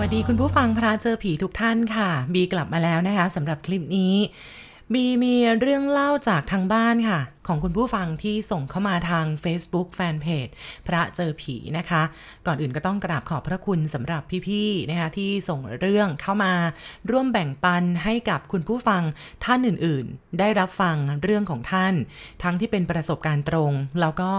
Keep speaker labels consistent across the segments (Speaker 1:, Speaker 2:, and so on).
Speaker 1: วัสดีคุณผู้ฟังพระเจอผีทุกท่านค่ะ บีกลับมาแล้วนะคะสำหรับคลิปนี้ บีมีเรื่องเล่าจากทางบ้านค่ะ ของคุณผู้ฟังที่ส่งเข้ามาทาง Facebook Fanpage พระเจอผีนะคะ ก่อนอื่นก็ต้องกราบขอบพระคุณสำหรับพี่ๆนะคะที่ส่งเรื่องเข้ามาร่วมแบ่งปันให้กับคุณผู้ฟังท่านอื่นๆ ได้รับฟังเรื่องของท่าน ทั้งที่เป็นประสบการณ์ตรง แล้วก็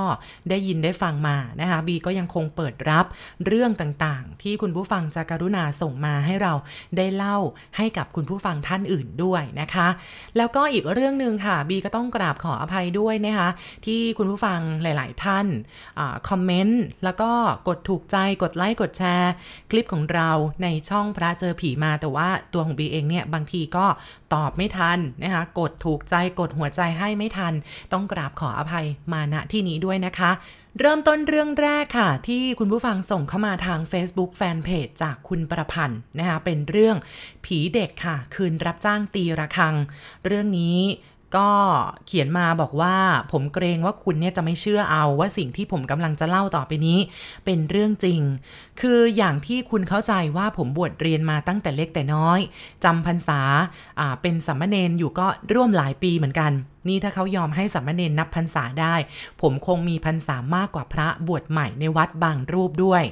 Speaker 1: ได้ยินได้ฟังมานะคะบีก็ยังคงเปิดรับเรื่องต่างๆ ที่คุณผู้ฟังจะกรุณาส่งมาให้เราได้เล่าให้กับคุณผู้ฟังท่านอื่นด้วยนะคะ แล้วก็อีกเรื่องหนึ่งค่ะบีก็ต้องกราบขออภัยด้วยด้วยนะคะที่คุณผู้ฟังหลาย ๆ ท่านอคอมเมนต์แล้วก็กดถูกใจกดไลค์กดแชร์ คลิปของเราในช่องพระเจอผีมาแต่ว่าตัวของบีเองเนี่ยบางทีก็ตอบไม่ทันนะคะกดถูกใจกดหัวใจให้ไม่ทัน ต้องกราบขออภัยมาณที่นี้ด้วยนะคะ เริ่มต้นเรื่องแรกค่ะ ที่คุณผู้ฟังส่งเข้ามาทาง Facebook Fanpage จากคุณประพันธ์นะคะเป็นเรื่องผีเด็กค่ะ คืนรับจ้างตีระฆัง เรื่องนี้ ก็เขียนมาบอกว่าผมเกรงว่าคุณเนี่ยจะไม่เชื่อเอาว่าสิ่งที่ผมกำลังจะเล่าต่อไปนี้ เป็นเรื่องจริง คืออย่างที่คุณเข้าใจว่าผมบวชเรียนมาตั้งแต่เล็กแต่น้อยจำพรรษาเป็นสัมมเนนอยู่ก็ร่วมหลายปีเหมือนกัน นี่ถ้าเขายอมให้สัมมเนนนับพรรษาได้ ผมคงมีพรรษามากกว่าพระบวชใหม่ในวัดบางรูปด้วย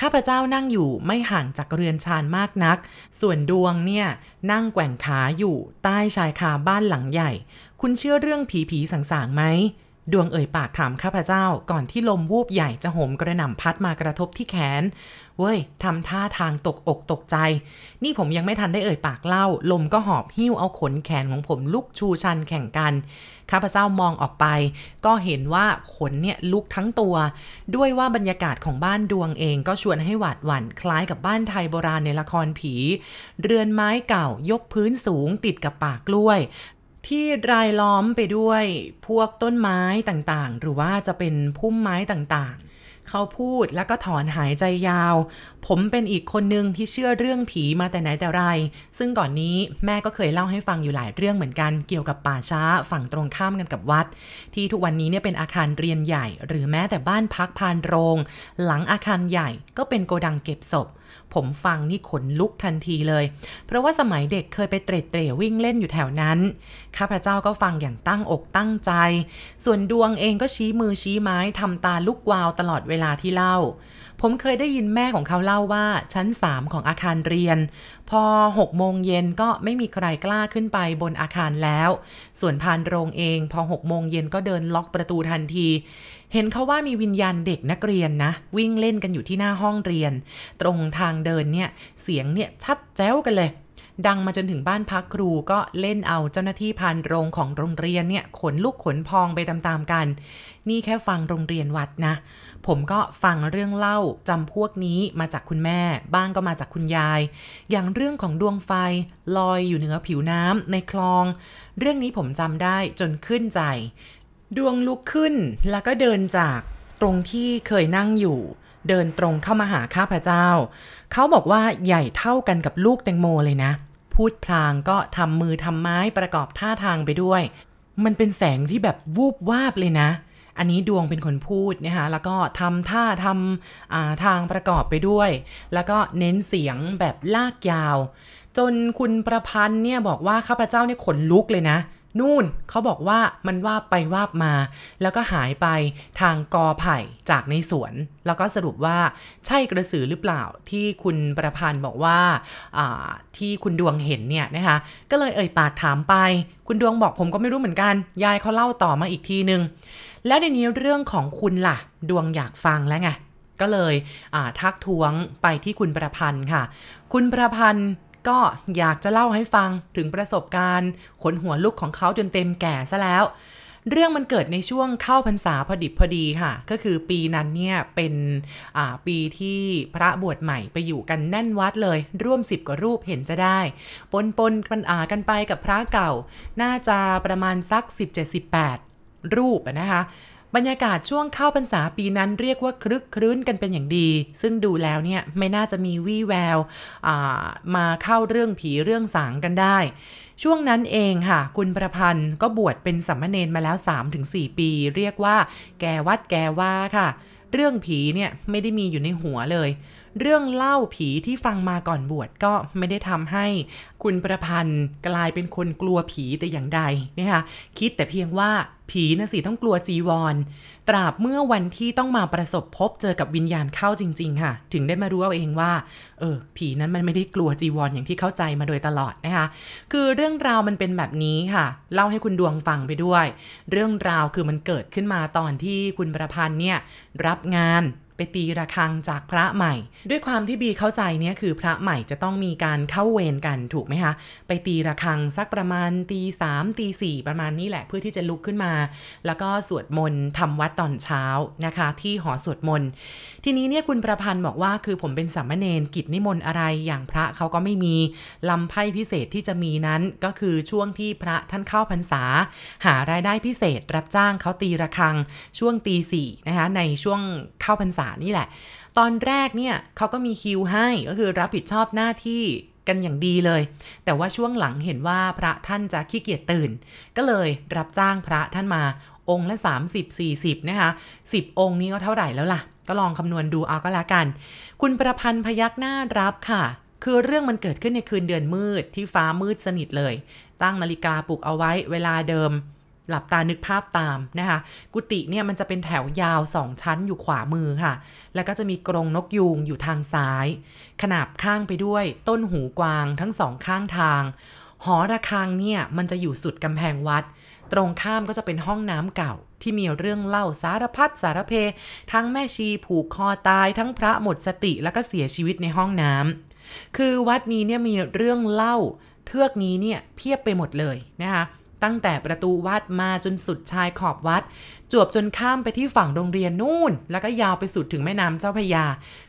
Speaker 1: ข้าพเจ้านั่งอยู่ไม่ห่างจากเรือนชานมากนัก ส่วนดวงเนี่ยนั่งแกว่งขาอยู่ใต้ชายคาบ้านหลังใหญ่ คุณเชื่อเรื่องผีผีสางๆไหม ดวงเอ่ยปากถามข้าพเจ้าก่อนที่ลมวูบใหญ่จะโหมกระหน่ำพัดมากระทบที่แขน เว้ยทำท่าทางตกอกตกใจ นี่ผมยังไม่ทันได้เอ่ยปากเล่า ลมก็หอบหิ้วเอาขนแขนของผมลุกชูชันแข่งกัน ข้าพเจ้ามองออกไป ก็เห็นว่าขนเนี่ยลุกทั้งตัว ด้วยว่าบรรยากาศของบ้านดวงเองก็ชวนให้หวาดหวั่นคล้ายกับบ้านไทยโบราณในละครผี เรือนไม้เก่ายกพื้นสูงติดกับป่ากล้วย ที่รายล้อมไปด้วยพวกต้นไม้ต่างๆ หรือว่าจะเป็นพุ่มไม้ต่างๆ เขาพูดแล้วก็ถอนหายใจยาว ผมเป็นอีกคนหนึ่งที่เชื่อเรื่องผีมาแต่ไหนแต่ไร ซึ่งก่อนนี้แม่ก็เคยเล่าให้ฟังอยู่หลายเรื่องเหมือนกัน เกี่ยวกับป่าช้าฝั่งตรงข้ามกันกับวัด ที่ทุกวันนี้เนี่ยเป็นอาคารเรียนใหญ่ หรือแม้แต่บ้านพักพานโรง หลังอาคารใหญ่ก็เป็นโกดังเก็บศพ ผมฟังนี่ขนลุกทันทีเลย เพราะว่าสมัยเด็กเคยไปเตร็ดเตร่วิ่งเล่นอยู่แถวนั้น ข้าพเจ้าก็ฟังอย่างตั้งอกตั้งใจ ส่วนดวงเองก็ชี้มือชี้ไม้ทำตาลุกวาวตลอดเวลาที่เล่า ผมเคยได้ยินแม่ของเขาเล่าว่าชั้นสามของอาคารเรียน พอหกโมงเย็นก็ไม่มีใครกล้าขึ้นไปบนอาคารแล้ว ส่วนพานโรงเอง พอหกโมงเย็นก็เดินล็อกประตูทันที เห็นเขาว่ามีวิญญาณเด็กนักเรียนนะ วิ่งเล่นกันอยู่ที่หน้าห้องเรียน ตรงทางเดินเนี่ยเสียงเนี่ยชัดแจ้วกันเลย ดังมาจนถึงบ้านพักครูก็เล่นเอาเจ้าหน้าที่พานโรงของโรงเรียนเนี่ยขนลุกขนพองไปตามๆกัน นี่แค่ฟังโรงเรียนวัดนะ ผมก็ฟังเรื่องเล่าจำพวกนี้มาจากคุณแม่ บ้างก็มาจากคุณยาย อย่างเรื่องของดวงไฟลอยอยู่เหนือผิวน้ำในคลอง เรื่องนี้ผมจำได้จนขึ้นใจ ดวงลุกขึ้นแล้วก็เดินจากตรงที่เคยนั่งอยู่ เดินตรงเข้ามาหาข้าพเจ้า เขาบอกว่าใหญ่เท่ากันกับลูกแตงโมเลยนะ พูดพลางก็ทำมือทำไม้ประกอบท่าทางไปด้วย มันเป็นแสงที่แบบวูบวาบเลยนะ อันนี้ดวงเป็นคนพูดนะคะแล้วก็ทำท่าทำทางประกอบไปด้วย แล้วก็เน้นเสียงแบบลากยาว จนคุณประพันธ์เนี่ยบอกว่าข้าพเจ้าเนี่ยขนลุกเลยนะ นู่นเขาบอกว่ามันว่าไปว่ามา แล้วก็หายไปทางกอไผ่จากในสวน แล้วก็สรุปว่าใช่กระสือหรือเปล่าที่คุณประพันธ์บอกว่าที่คุณดวงเห็นเนี่ยนะคะ ก็เลยเอ่ยปากถามไป คุณดวงบอกผมก็ไม่รู้เหมือนกัน ยายเขาเล่าต่อมาอีกทีนึง แล้วในนี้เรื่องของคุณล่ะ ดวงอยากฟังแล้วไงก็เลยทักท้วงไปที่คุณประพันธ์ค่ะ คุณประพันธ์ ก็อยากจะเล่าให้ฟังถึงประสบการณ์ขนหัวลุกของเขาจนเต็มแก่ซะแล้ว เรื่องมันเกิดในช่วงเข้าพรรษาพอดิบพอดีค่ะ ก็คือปีนั้นเนี่ยเป็นปีที่พระบวชใหม่ไปอยู่กันแน่นวัดเลย ร่วมสิบกว่ารูปเห็นจะได้ ปนปนกันอากันไปกับพระเก่า น่าจะประมาณสัก 17-18 รูปนะคะ บรรยากาศช่วงเข้าพรรษาปีนั้นเรียกว่าคลึกครื้นกันเป็นอย่างดี ซึ่งดูแล้วเนี่ยไม่น่าจะมีวี่แววมาเข้าเรื่องผีเรื่องสางกันได้ ช่วงนั้นเองค่ะ คุณประพันธ์ก็บวชเป็นสัมมาเนนมาแล้ว 3-4 ปี เรียกว่า แกวัดแกว่าค่ะ เรื่องผีเนี่ยไม่ได้มีอยู่ในหัวเลย เรื่องเล่าผีที่ฟังมาก่อนบวชก็ไม่ได้ทำให้คุณประพันธ์กลายเป็นคนกลัวผีแต่อย่างใดนะคะคิดแต่เพียงว่าผีนะสิต้องกลัวจีวร ตราบเมื่อวันที่ต้องมาประสบพบเจอกับวิญญาณเข้าจริง ๆ ค่ะ ถึงได้มารู้เอาเองว่า เออ ผีนั้นมันไม่ได้กลัวจีวรออย่างที่เข้าใจมาโดยตลอดนะคะ คือเรื่องราวมันเป็นแบบนี้ค่ะ เล่าให้คุณดวงฟังไปด้วย เรื่องราวคือมันเกิดขึ้นมาตอนที่คุณประพันธ์เนี่ยรับงาน ไปตีระฆังจากพระใหม่ ด้วยความที่บีเข้าใจเนี่ยคือพระใหม่จะต้องมีการเข้าเวรกันถูกไหมคะไปตีระฆังสักประมาณตีสามตีสี่ประมาณนี้แหละเพื่อที่จะลุกขึ้นมา แล้วก็สวดมนต์ทำวัดตอนเช้านะคะ ที่หอสวดมนต์ทีนี้เนี่ยคุณประพันธ์บอกว่าคือผมเป็นสามเณรกิจนิมนต์อะไรอย่างพระเขาก็ไม่มีลำไพ่พิเศษที่จะมีนั้นก็คือช่วงที่พระท่านเข้าพรรษา หารายได้พิเศษรับจ้างเขาตีระฆังช่วงตีสี่นะคะในช่วงเข้าพรรษานี่แหละ ตอนแรกเนี่ยเขาก็มีคิวให้ก็คือรับผิดชอบหน้าที่กันอย่างดีเลย แต่ว่าช่วงหลังเห็นว่าพระท่านจะขี้เกียจตื่น ก็เลยรับจ้างพระท่านมาองค์ละ 30-40 นะคะ 10 องค์นี้ก็เท่าไหร่แล้วล่ะ ก็ลองคำนวณดูเอาก็แล้วกัน คุณประพันธ์พยักหน้ารับค่ะ คือเรื่องมันเกิดขึ้นในคืนเดือนมืดที่ฟ้ามืดสนิทเลย ตั้งนาฬิกาปลุกเอาไว้เวลาเดิม หลับตานึกภาพตามนะคะ กุฏิเนี่ยมันจะเป็นแถวยาวสองชั้นอยู่ขวามือค่ะ แล้วก็จะมีกรงนกยูงอยู่ทางซ้าย ขนาบข้างไปด้วยต้นหูกวางทั้งสองข้างทาง หอระฆังเนี่ยมันจะอยู่สุดกำแพงวัด ตรงข้ามก็จะเป็นห้องน้ำเก่า ที่มีเรื่องเล่าสารพัดสารเพ ทั้งแม่ชีผูกคอตายทั้งพระหมดสติแล้วก็เสียชีวิตในห้องน้ำคือวัดนี้เนี่ยมีเรื่องเล่าเทือกนี้เนี่ยเพียบไปหมดเลยนะคะ ตั้งแต่ประตูวัดมาจนสุดชายขอบวัด จวบจนข้ามไปที่ฝั่งโรงเรียนนู่น แล้วก็ยาวไปสุดถึงแม่น้ำเจ้าพยา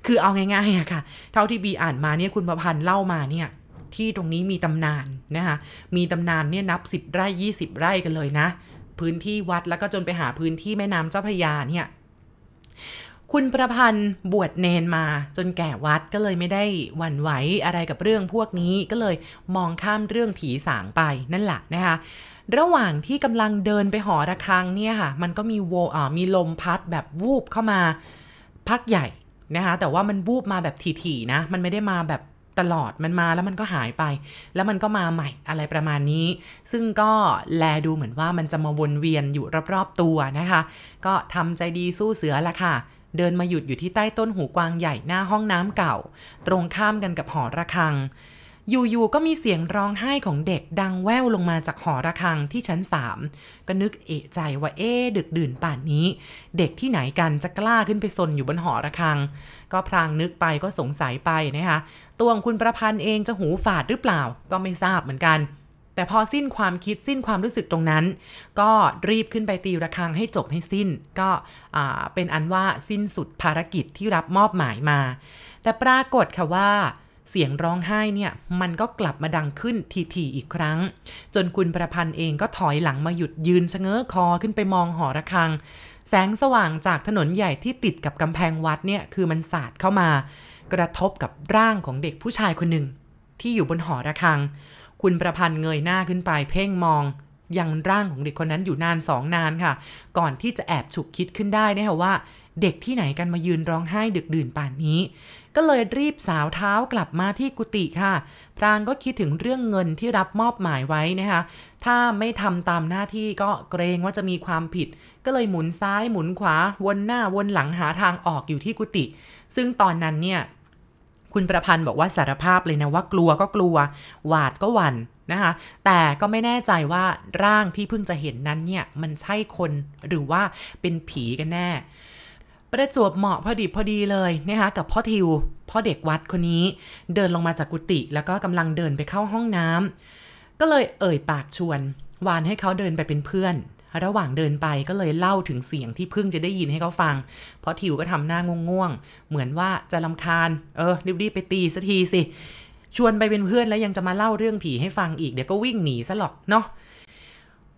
Speaker 1: คือเอาง่ายๆอะค่ะ เท่าที่บีอ่านมาเนี่ยคุณประพันธ์เล่ามาเนี่ยที่ตรงนี้มีตำนานนะคะมีตำนานเนี่ยนับ 10 ไร่ 20 ไร่กันเลยนะ พื้นที่วัดแล้วก็จนไปหาพื้นที่แม่น้ำเจ้าพยาเนี่ยคุณประพันธ์บวชเนนมาจนแก่วัดก็เลยไม่ได้หวั่นไหวอะไรกับเรื่องพวกนี้ก็เลยมองข้ามเรื่องผีสางไปนั่นแหละนะคะ ระหว่างที่กำลังเดินไปหอระฆังเนี่ยค่ะ มันก็มีโวอ่ามีลมพัดแบบวูบเข้ามาพักใหญ่นะคะแต่ว่ามันวูบมาแบบถี่ๆนะ มันไม่ได้มาแบบตลอดมันมาแล้วมันก็หายไป แล้วมันก็มาใหม่อะไรประมาณนี้ ซึ่งก็แลดูเหมือนว่ามันจะมาวนเวียนอยู่รอบๆตัวนะคะ ก็ทำใจดีสู้เสือละค่ะ เดินมาหยุดอยู่ที่ใต้ต้นหูกวางใหญ่หน้าห้องน้ำเก่า ตรงข้ามกันกับหอระฆัง อยู่ๆก็มีเสียงร้องไห้ของเด็กดังแว่วลงมาจากหอระฆังที่ชั้นสามก็นึกเอะใจว่าเอ๊ดึกดื่นป่านนี้ เด็กที่ไหนกันจะกล้าขึ้นไปซนอยู่บนหอระฆัง ก็พรางนึกไปก็สงสัยไปนะคะตัวของคุณประพันธ์เองจะหูฝาดหรือเปล่า ก็ไม่ทราบเหมือนกันแต่พอสิ้นความคิดสิ้นความรู้สึกตรงนั้น ก็รีบขึ้นไปตีระฆังให้จบให้สิ้น ก็เป็นอันว่าสิ้นสุดภารกิจที่รับมอบหมายมา แต่ปรากฏค่ะว่า เสียงร้องไห้เนี่ยมันก็กลับมาดังขึ้นทีๆอีกครั้ง จนคุณประพันธ์เองก็ถอยหลังมาหยุดยืนชะเง้อคอขึ้นไปมองหอระฆัง แสงสว่างจากถนนใหญ่ที่ติดกับกำแพงวัดเนี่ยคือมันสาดเข้ามา กระทบกับร่างของเด็กผู้ชายคนหนึ่ง ที่อยู่บนหอระฆัง คุณประพันธ์เงยหน้าขึ้นไปเพ่งมองยังร่างของเด็กคนนั้นอยู่นานสองนานค่ะ ก่อนที่จะแอบฉุกคิดขึ้นได้นะคะว่า เด็กที่ไหนกันมายืนร้องไห้ดึกดื่นป่านนี้ ก็เลยรีบสาวเท้ากลับมาที่กุฏิค่ะ พรางก็คิดถึงเรื่องเงินที่รับมอบหมายไว้นะคะ ถ้าไม่ทำตามหน้าที่ก็เกรงว่าจะมีความผิด ก็เลยหมุนซ้ายหมุนขวา วนหน้าวนหลังหาทางออกอยู่ที่กุฏิซึ่งตอนนั้นเนี่ยคุณประพันธ์บอกว่าสารภาพเลยนะว่ากลัวก็กลัว หวาดก็หวั่นนะคะ แต่ก็ไม่แน่ใจว่าร่างที่เพิ่งจะเห็นนั้นเนี่ย มันใช่คนหรือว่าเป็นผีกันแน่ ประจวบเหมาะพอดีพอดีเลยนะคะกับพ่อทิว พ่อเด็กวัดคนนี้ เดินลงมาจากกุฏิแล้วก็กำลังเดินไปเข้าห้องน้ำก็เลยเอ่ยปากชวน วานให้เขาเดินไปเป็นเพื่อน ระหว่างเดินไปก็เลยเล่าถึงเสียงที่เพิ่งจะได้ยินให้เขาฟังเพราะทิวก็ทำหน้างง่วงๆเหมือนว่าจะลำคาญ เออรีบๆไปตีสักทีสิชวนไปเป็นเพื่อนแล้วยังจะมาเล่าเรื่องผีให้ฟังอีกเดี๋ยวก็วิ่งหนีซะหรอกเนาะ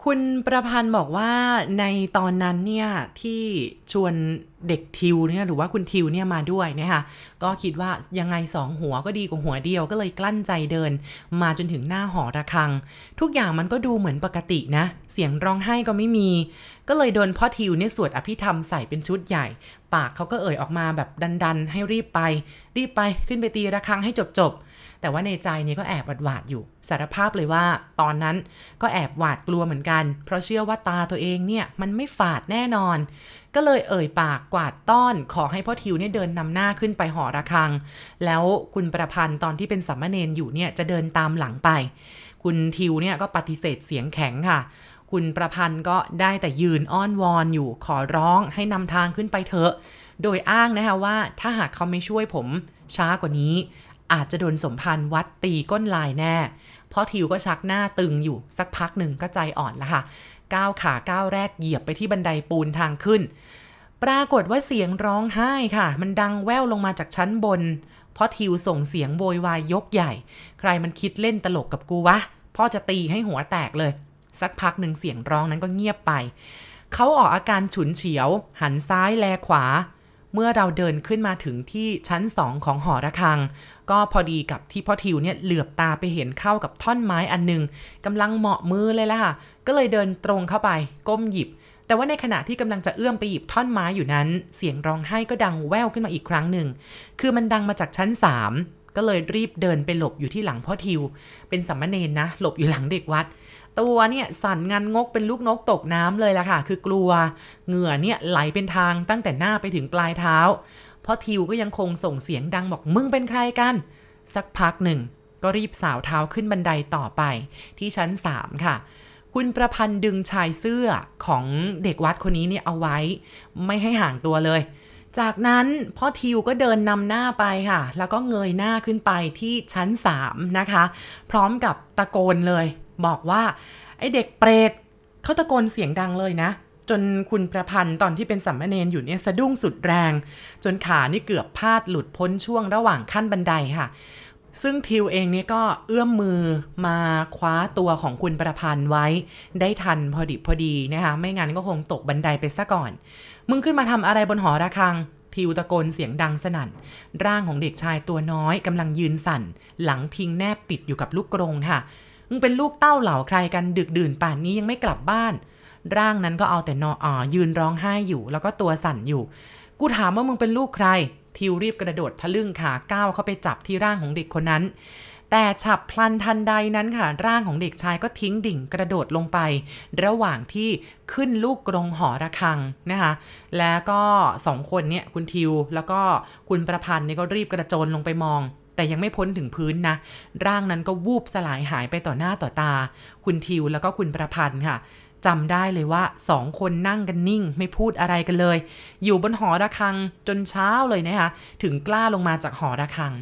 Speaker 1: คุณประพันธ์บอกว่าในตอนนั้นเนี่ยที่ชวนเด็กทิวเนี่ยหรือว่าคุณทิวเนี่ยมาด้วยนะคะก็คิดว่ายังไงสองหัวก็ดีกว่าหัวเดียวก็เลยกลั้นใจเดิน มาจนถึงหน้าหอระฆัง ทุกอย่างมันก็ดูเหมือนปกตินะ เสียงร้องไห้ก็ไม่มี ก็เลยโดนพ่อทิวเนี่ยสวดอภิธรรมใส่เป็นชุดใหญ่ ปากเขาก็เอ่ยออกมาแบบดันๆ ให้รีบไป รีบไปขึ้นไปตีระฆังให้จบๆ แต่ว่าในใจเนี่ยก็แอบหวาดอยู่สารภาพเลยว่า ตอนนั้นก็แอบหวาดกลัวเหมือนกัน เพราะเชื่อว่าตาตัวเองเนี่ยมันไม่ฝาดแน่นอน ก็เลยเอ่ยปากกวาดต้อน ขอให้พ่อทิวเนี่ยเดินนำหน้าขึ้นไปหอระฆัง แล้วคุณประพันธ์ตอนที่เป็นสัมมาเนนอยู่เนี่ยจะเดินตามหลังไป คุณทิวเนี่ยก็ปฏิเสธเสียงแข็งค่ะคุณประพันธ์ก็ได้แต่ยืนอ้อนวอนอยู่ขอร้องให้นำทางขึ้นไปเถอะ โดยอ้างนะคะว่าถ้าหากเขาไม่ช่วยผมช้ากว่านี้ อาจจะโดนสมพันธ์วัดตีก้นลายแน่ เพ่อทิวก็ชักหน้าตึงอยู่สักพักหนึ่งก็ใจอ่อนแล้วค่ะ ก้าวขาก้าวแรกเหยียบไปที่บันไดปูนทางขึ้น ปรากฏว่าเสียงร้องไห้ค่ะ มันดังแว่วลงมาจากชั้นบนพ่อทิวส่งเสียงโวยวายยกใหญ่ ใครมันคิดเล่นตลกกับกูวะ พ่อจะตีให้หัวแตกเลย สักพักหนึ่งเสียงร้องนั้นก็เงียบไป เขาออกอาการฉุนเฉียว หันซ้ายแลขวา เมื่อเราเดินขึ้นมาถึงที่ชั้นสองของหอระฆัง ก็พอดีกับที่พ่อทิวเนี่ยเหลือบตาไปเห็นเข้ากับท่อนไม้อันหนึ่งกำลังเหมาะมือเลยล่ะค่ะก็เลยเดินตรงเข้าไปก้มหยิบ แต่ว่าในขณะที่กำลังจะเอื้อมไปหยิบท่อนไม้อยู่นั้น เสียงร้องไห้ก็ดังแว่วขึ้นมาอีกครั้งหนึ่งคือมันดังมาจากชั้นสามก็เลยรีบเดินไปหลบอยู่ที่หลังพ่อทิว เป็นสัมมาเนนนะ หลบอยู่หลังเด็กวัด ตัวเนี่ยสั่นงันงกเป็นลูกนกตกน้ำเลยล่ะค่ะ คือกลัว เหงื่อเนี่ยไหลเป็นทางตั้งแต่หน้าไปถึงปลายเท้าเพราะทิวก็ยังคงส่งเสียงดังบอกมึงเป็นใครกัน สักพักหนึ่ง ก็รีบสาวเท้าขึ้นบันไดต่อไป ที่ชั้นสามค่ะ คุณประพันธ์ดึงชายเสื้อของเด็กวัดคนนี้เนี่ยเอาไว้ ไม่ให้ห่างตัวเลย จากนั้นพ่อทิวก็เดินนำหน้าไปค่ะ แล้วก็เงยหน้าขึ้นไปที่ชั้น 3 นะคะ พร้อมกับตะโกนเลย บอกว่าไอเด็กเปรตเขาตะโกนเสียงดังเลยนะ จนคุณประพันธ์ตอนที่เป็นสัมมเนนอยู่เนี่ยสะดุ้งสุดแรง จนขานี่เกือบพาดหลุดพ้นช่วงระหว่างขั้นบันไดค่ะ ซึ่งทิวเองเนี่ยก็เอื้อมมือมาคว้าตัวของคุณประพันธ์ไว้ ได้ทันพอดีพอดีนะคะไม่งั้นก็คงตกบันไดไปซะก่อน มึงขึ้นมาทำอะไรบนหอระฆังทิวตะโกนเสียงดังสนั่น ร่างของเด็กชายตัวน้อยกำลังยืนสั่น หลังพิงแนบติดอยู่กับลูกกรงค่ะ มึงเป็นลูกเต้าเหล่าใครกันดึกดื่นป่านนี้ยังไม่กลับบ้าน ร่างนั้นก็เอาแต่นออ่อยืนร้องไห้อยู่ แล้วก็ตัวสั่นอยู่ กูถามว่ามึงเป็นลูกใคร ทิวรีบกระโดดทะลึ่งขาก้าวเข้าไปจับที่ร่างของเด็กคนนั้นแต่ฉับพลันทันใดนั้นค่ะ ร่างของเด็กชายก็ทิ้งดิ่งกระโดดลงไป ระหว่างที่ขึ้นลูกกรงหอระฆังนะคะ แล้วก็สองคนเนี่ยคุณทิวแล้วก็คุณประพันธ์เนี่ยก็รีบกระโจนลงไปมอง แต่ยังไม่พ้นถึงพื้นนะ ร่างนั้นก็วูบสลายหายไปต่อหน้าต่อตา คุณทิวแล้วก็คุณประพันธ์ค่ะจำได้เลยว่าสองคนนั่งกันนิ่ง ไม่พูดอะไรกันเลย อยู่บนหอระฆังจนเช้าเลยนะคะ ถึงกล้าลงมาจากหอระฆัง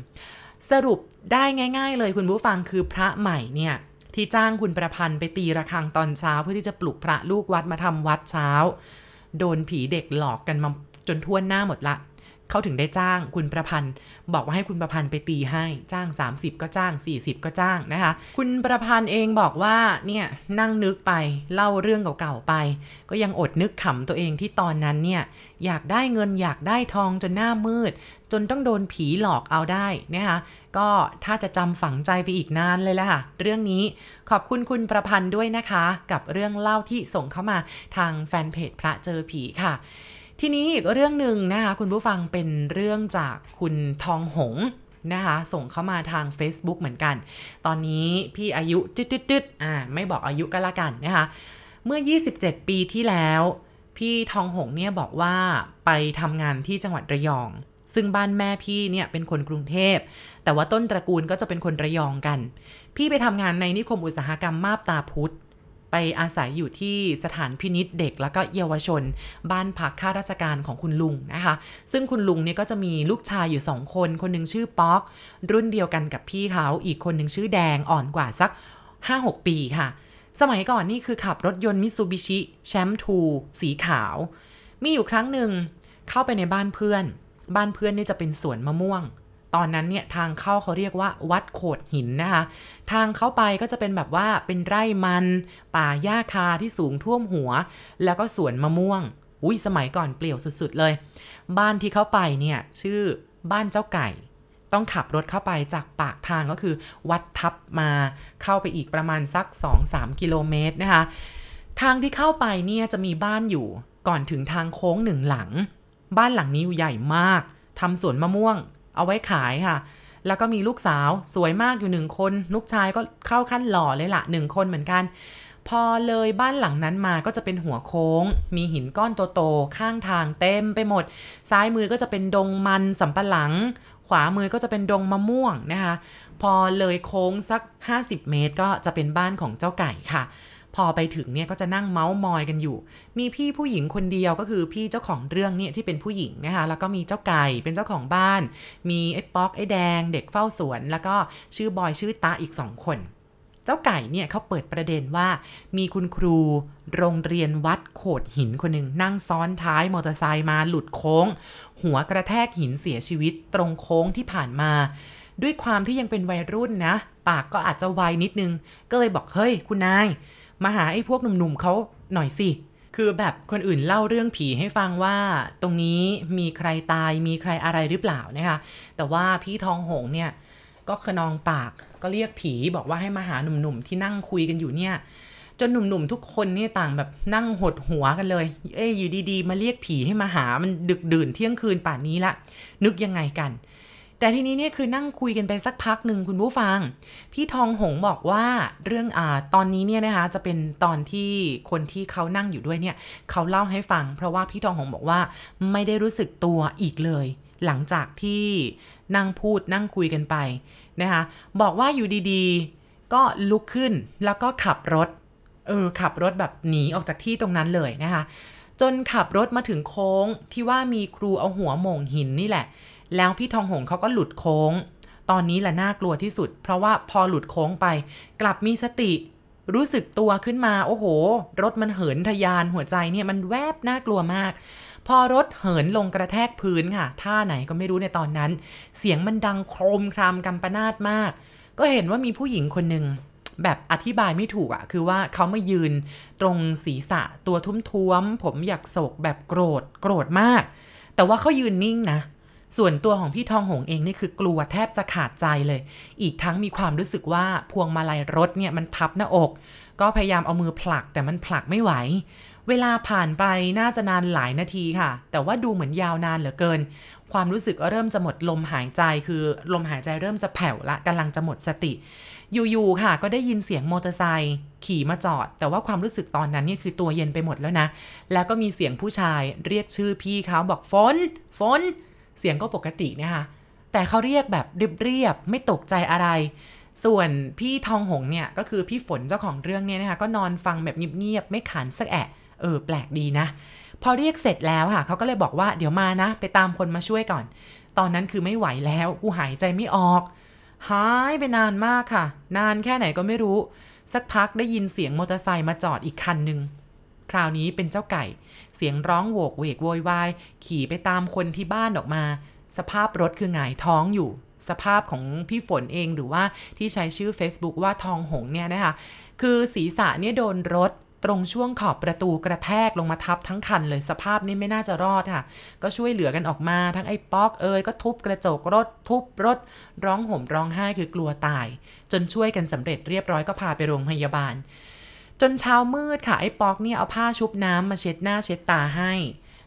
Speaker 1: สรุปได้ง่าย ๆ เลยคุณผู้ฟังคือพระใหม่เนี่ยที่จ้างคุณประพันธ์ไปตีระฆังตอนเช้า เพื่อที่จะปลุกพระลูกวัดมาทำวัดเช้า โดนผีเด็กหลอกกันมาจนทั่วหน้าหมดละ เขาถึงได้จ้างคุณประพันธ์ บอกว่าให้คุณประพันธ์ไปตีให้จ้าง 30 ก็จ้าง 40 ก็จ้างนะคะ คุณประพันธ์เองบอกว่าเนี่ยนั่งนึกไปเล่าเรื่องเก่าๆไป ก็ยังอดนึกขำตัวเองที่ตอนนั้นเนี่ยอยากได้เงินอยากได้ทองจนหน้ามืด จนต้องโดนผีหลอกเอาได้นะคะก็ถ้าจะจำฝังใจไปอีกนานเลยละค่ะเรื่องนี้ขอบคุณคุณประพันธ์ด้วยนะคะ กับเรื่องเล่าที่ส่งเข้ามาทางแฟนเพจพระเจอผีค่ะ ทีนี้อีกเรื่องหนึ่งนะคะคุณผู้ฟังเป็นเรื่องจากคุณทองหงนะคะส่งเข้ามาทาง Facebook เหมือนกัน ตอนนี้พี่อายุตึ๊ดๆอ่าไม่บอกอายุก็แล้วกันนะคะเมื่อ 27 ปีที่แล้ว พี่ทองหงเนี่ยบอกว่าไปทำงานที่จังหวัดระยอง ซึ่งบ้านแม่พี่เนี่ยเป็นคนกรุงเทพ แต่ว่าต้นตระกูลก็จะเป็นคนระยองกัน พี่ไปทำงานในนิคมอุตสาหกรรมมาบตาพุธ ไปอาศัยอยู่ที่สถานพินิษเด็กแล้วก็เยาวชน บ้านพักข้าราชการของคุณลุงนะคะ ซึ่งคุณลุงเนี่ยก็จะมีลูกชายอยู่สองคน คนหนึ่งชื่อป๊อก รุ่นเดียวกันกับพี่เขา อีกคนหนึ่งชื่อแดงอ่อนกว่าสัก 5-6 ปีค่ะ สมัยก่อนนี่คือขับรถยนต์มิตซูบิชิแชมป์ทูสีขาว มีอยู่ครั้งหนึ่งเข้าไปในบ้านเพื่อน บ้านเพื่อนนี่จะเป็นสวนมะม่วง ตอนนั้นเนี่ยทางเข้าเขาเรียกว่าวัดโขดหินนะคะ ทางเข้าไปก็จะเป็นแบบว่าเป็นไร่มัน ป่าหญ้าคาที่สูงท่วมหัว แล้วก็สวนมะม่วง อุ้ยสมัยก่อนเปลี่ยวสุดๆเลย บ้านที่เข้าไปเนี่ยชื่อบ้านเจ้าไก่ ต้องขับรถเข้าไปจากปากทางก็คือ วัดทับมาเข้าไปอีกประมาณสัก 2-3 กิโลเมตรนะคะ ทางที่เข้าไปเนี่ยจะมีบ้านอยู่ก่อนถึงทางโค้งหนึ่งหลัง บ้านหลังนี้อยู่ใหญ่มากทำสวนมะม่วง เอาไว้ขายค่ะ แล้วก็มีลูกสาวสวยมากอยู่หนึ่งคน ลูกชายก็เข้าขั้นหล่อเลยละหนึ่งคนเหมือนกัน พอเลยบ้านหลังนั้นมาก็จะเป็นหัวโค้ง มีหินก้อนโตๆข้างทางเต็มไปหมด ซ้ายมือก็จะเป็นดงมันสำปะหลัง ขวามือก็จะเป็นดงมะม่วงนะคะ พอเลยโค้งสัก 50 เมตร ก็จะเป็นบ้านของเจ้าไก่ค่ะ พอไปถึงเนี่ยก็จะนั่งเมาส์มอยกันอยู่ มีพี่ผู้หญิงคนเดียวก็คือพี่เจ้าของเรื่องเนี่ยที่เป็นผู้หญิงนะคะ แล้วก็มีเจ้าไก่เป็นเจ้าของบ้าน มีไอ้ป๊อกไอ้แดง เด็กเฝ้าสวน แล้วก็ชื่อบอยชื่อตาอีกสองคน เจ้าไก่เนี่ยเขาเปิดประเด็นว่า มีคุณครูโรงเรียนวัดโขดหินคนหนึ่งนั่งซ้อนท้ายมอเตอร์ไซค์มาหลุดโค้ง หัวกระแทกหินเสียชีวิตตรงโค้งที่ผ่านมาด้วยความที่ยังเป็นวัยรุ่นนะ ปากก็อาจจะไวนิดนึง ก็เลยบอกเฮ้ย คุณนาย มาหาไอ้พวกหนุ่มๆเขาหน่อยสิ คือแบบคนอื่นเล่าเรื่องผีให้ฟังว่า ตรงนี้มีใครตายมีใครอะไรหรือเปล่านะคะ แต่ว่าพี่ทองหงเนี่ยก็ขนองปากก็เรียกผีบอกว่าให้มาหาหนุ่มๆที่นั่งคุยกันอยู่เนี่ยจนหนุ่มๆทุกคนเนี่ยต่างแบบนั่งหดหัวกันเลย เอ้ยอยู่ดีๆ มาเรียกผีให้มาหา มันดึกดื่นเที่ยงคืนป่านนี้ละ นึกยังไงกัน แต่ทีนี้เนี่ยคือนั่งคุยกันไปสักพักหนึ่งคุณผู้ฟัง พี่ทองหงบอกว่าเรื่องอ่าตอนนี้เนี่ยนะคะจะเป็นตอนที่คนที่เขานั่งอยู่ด้วยเนี่ยเขาเล่าให้ฟัง เพราะว่าพี่ทองหงบอกว่าไม่ได้รู้สึกตัวอีกเลย หลังจากที่นั่งพูดนั่งคุยกันไปนะคะบอกว่าอยู่ดีๆ ก็ลุกขึ้นแล้วก็ขับรถเออขับรถแบบหนีออกจากที่ตรงนั้นเลยนะคะจนขับรถมาถึงโค้งที่ว่ามีครูเอาหัวหม่งหินนี่แหละ แล้วพี่ทองหงเขาก็หลุดโค้ง ตอนนี้แหละน่ากลัวที่สุด เพราะว่าพอหลุดโค้งไป กลับมีสติ รู้สึกตัวขึ้นมา โอ้โห รถมันเหินทะยานหัวใจเนี่ยมันแวบน่ากลัวมาก พอรถเหินลงกระแทกพื้นค่ะ ท่าไหนก็ไม่รู้ในตอนนั้น เสียงมันดังโครมครามกำปนาตมาก ก็เห็นว่ามีผู้หญิงคนหนึ่งแบบอธิบายไม่ถูกอะคือว่าเขามายืนตรงศีรษะตัวทุ้มๆผมอยากโศกแบบโกรธ โกรธมาก แต่ว่าเขายืนนิ่งนะ ส่วนตัวของพี่ทองหงเองนี่คือกลัวแทบจะขาดใจเลย อีกทั้งมีความรู้สึกว่าพวงมาลัยรถเนี่ยมันทับหน้าอก ก็พยายามเอามือผลักแต่มันผลักไม่ไหว เวลาผ่านไปน่าจะนานหลายนาทีค่ะ แต่ว่าดูเหมือนยาวนานเหลือเกิน ความรู้สึกเริ่มจะหมดลมหายใจคือลมหายใจเริ่มจะแผ่วละกำลังจะหมดสติ อยู่ๆค่ะ ก็ได้ยินเสียงมอเตอร์ไซค์ขี่มาจอด แต่ว่าความรู้สึกตอนนั้นนี่คือตัวเย็นไปหมดแล้วนะ แล้วก็มีเสียงผู้ชายเรียกชื่อพี่เขาบอกฝนฝน เสียงก็ปกติเนี่ยค่ะแต่เขาเรียกแบบเรียบๆไม่ตกใจอะไร ส่วนพี่ทองหงเนี่ยก็คือพี่ฝนเจ้าของเรื่องเนี่ยนะคะก็นอนฟังแบบเงียบๆไม่ขานสักแอะเออแปลกดีนะ พอเรียกเสร็จแล้วค่ะเขาก็เลยบอกว่าเดี๋ยวมานะ ไปตามคนมาช่วยก่อน ตอนนั้นคือไม่ไหวแล้วกูหายใจไม่ออก หายไปนานมากค่ะ นานแค่ไหนก็ไม่รู้ สักพักได้ยินเสียงมอเตอร์ไซค์มาจอดอีกคันหนึ่ง คราวนี้เป็นเจ้าไก่ เสียงร้องโวกเวกโวยวาย ขี่ไปตามคนที่บ้านออกมา สภาพรถคือหงายท้องอยู่ สภาพของพี่ฝนเองหรือว่าที่ใช้ชื่อ Facebook ว่าทองหงเนี่ยนะคะ คือศีรษะเนี่ยโดนรถตรงช่วงขอบประตูกระแทกลงมาทับทั้งคันเลยสภาพนี้ไม่น่าจะรอดค่ะ ก็ช่วยเหลือกันออกมาทั้งไอ้ป๊อกเอยก็ทุบกระจกรถ ทุบรถ ร้องห่มร้องไห้คือกลัวตาย จนช่วยกันสำเร็จเรียบร้อยก็พาไปโรงพยาบาล จนเช้ามืดค่ะไอ้ป๊อกเนี่ยเอาผ้าชุบน้ำมาเช็ดหน้าเช็ดตาให้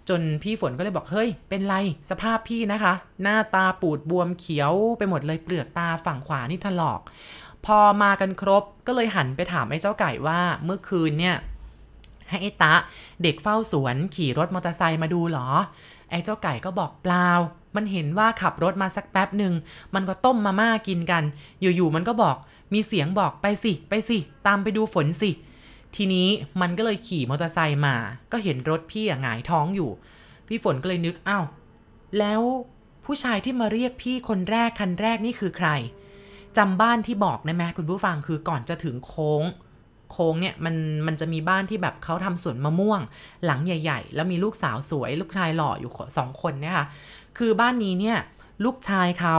Speaker 1: จนพี่ฝนก็เลยบอกเฮ้ย เป็นไรสภาพพี่นะคะ หน้าตาปูดบวมเขียวไปหมดเลยเปลือกตาฝั่งขวานี่ถลอก พอมากันครบก็เลยหันไปถามไอ้เจ้าไก่ว่าเมื่อคืนเนี่ยให้ไอ้ตะเด็กเฝ้าสวนขี่รถมอเตอร์ไซค์มาดูเหรอ ไอ้เจ้าไก่ก็บอกเปล่า มันเห็นว่าขับรถมาสักแป๊บหนึ่ง มันก็ต้มมาม่ากินกัน อยู่ๆมันก็บอก มีเสียงบอกไปสิ ไปสิ ตามไปดูฝนสิ ทีนี้มันก็เลยขี่มอเตอร์ไซค์มา ก็เห็นรถพี่อะหงายท้องอยู่ พี่ฝนก็เลยนึกอ้าวแล้วผู้ชายที่มาเรียกพี่คนแรกคันแรกนี่คือใครจำบ้านที่บอกได้ไหมคุณผู้ฟังคือก่อนจะถึงโค้ง โค้งเนี่ยมันมันจะมีบ้านที่แบบเขาทำสวนมะม่วง หลังใหญ่ ๆ แล้วมีลูกสาวสวย ลูกชายหล่ออยู่สองคนเนี่ยค่ะคือบ้านนี้เนี่ยลูกชายเขา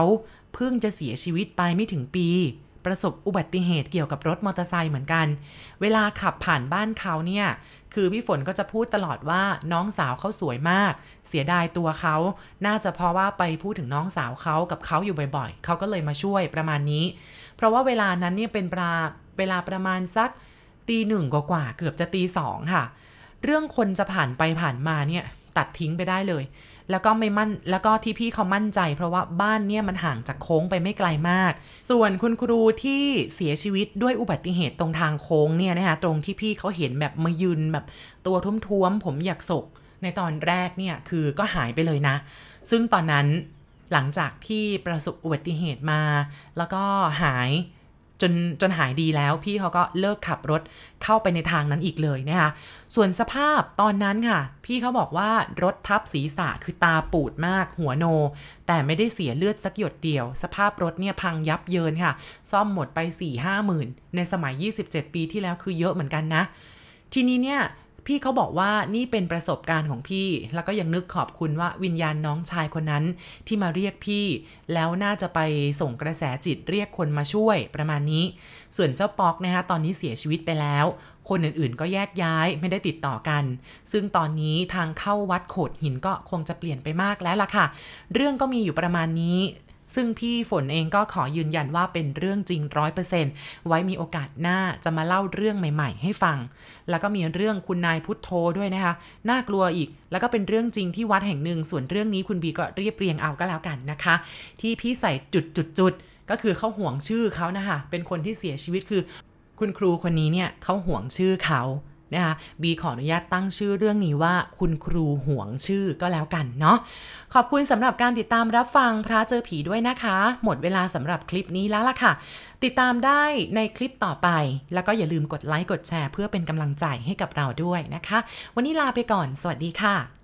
Speaker 1: เพิ่งจะเสียชีวิตไปไม่ถึงปี ประสบอุบัติเหตุเกี่ยวกับรถมอเตอร์ไซค์เหมือนกัน เวลาขับผ่านบ้านเขาเนี่ย คือพี่ฝนก็จะพูดตลอดว่าน้องสาวเขาสวยมาก เสียดายตัวเขา น่าจะเพราะว่าไปพูดถึงน้องสาวเขากับเขาอยู่บ่อยๆ เขาก็เลยมาช่วยประมาณนี้ เพราะว่าเวลานั้นเนี่ยเป็นปลาเวลาประมาณสักตีหนึ่งกว่าๆเกือบจะตีสองค่ะ เรื่องคนจะผ่านไปผ่านมาเนี่ยตัดทิ้งไปได้เลย แล้วก็ไม่มั่นแล้วก็ที่พี่เขามั่นใจ เพราะว่าบ้านเนี่ยมันห่างจากโค้งไปไม่ไกลมาก ส่วนคุณครูที่เสียชีวิตด้วยอุบัติเหตุตรงทางโค้งเนี่ยนะคะตรงที่พี่เขาเห็นแบบมายืนแบบตัวท้วมๆผมอยากศกในตอนแรกเนี่ยคือก็หายไปเลยนะ ซึ่งตอนนั้นหลังจากที่ประสบอุบัติเหตุมา แล้วก็หาย จนจนหายดีแล้วพี่เขาก็เลิกขับรถเข้าไปในทางนั้นอีกเลยนะคะส่วนสภาพตอนนั้นค่ะ พี่เขาบอกว่ารถทับศีรษะคือตาปูดมากหัวโน แต่ไม่ได้เสียเลือดสักหยดเดียว สภาพรถเนี่ยพังยับเยินค่ะ ซ่อมหมดไป4 5หมื่นในสมัย 27 ปีที่แล้วคือเยอะเหมือนกันนะ ทีนี้เนี่ย พี่เขาบอกว่านี่เป็นประสบการณ์ของพี่ แล้วก็ยังนึกขอบคุณว่าวิญญาณน้องชายคนนั้นที่มาเรียกพี่ แล้วน่าจะไปส่งกระแสจิตเรียกคนมาช่วยประมาณนี้ ส่วนเจ้าป๊อกนะคะตอนนี้เสียชีวิตไปแล้ว คนอื่นๆ ก็แยกย้ายไม่ได้ติดต่อกัน ซึ่งตอนนี้ทางเข้าวัดโขดหินก็คงจะเปลี่ยนไปมากแล้วล่ะค่ะ เรื่องก็มีอยู่ประมาณนี้ ซึ่งพี่ฝนเองก็ขอยืนยันว่าเป็นเรื่องจริงร้อยเปอร์เซนต์ไว้มีโอกาสหน้าจะมาเล่าเรื่องใหม่ ๆ ให้ฟัง แล้วก็มีเรื่องคุณนายพุทโธด้วยนะคะ น่ากลัวอีก แล้วก็เป็นเรื่องจริงที่วัดแห่งหนึ่ง ส่วนเรื่องนี้คุณบีก็เรียบเรียงเอาก็แล้วกันนะคะ ที่พี่ใส่จุดจุดจุดก็คือเขาห่วงชื่อเขานะคะ เป็นคนที่เสียชีวิตคือ คุณครูคนนี้เนี่ยเขาห่วงชื่อเขา นะคะบีขออนุญาตตั้งชื่อเรื่องนี้ว่าคุณครูห่วงชื่อก็แล้วกันเนาะขอบคุณสำหรับการติดตามรับฟังพระเจอผีด้วยนะคะ หมดเวลาสำหรับคลิปนี้แล้วล่ะค่ะ ติดตามได้ในคลิปต่อไป แล้วก็อย่าลืมกดไลค์กดแชร์ เพื่อเป็นกำลังใจให้กับเราด้วยนะคะ วันนี้ลาไปก่อน สวัสดีค่ะ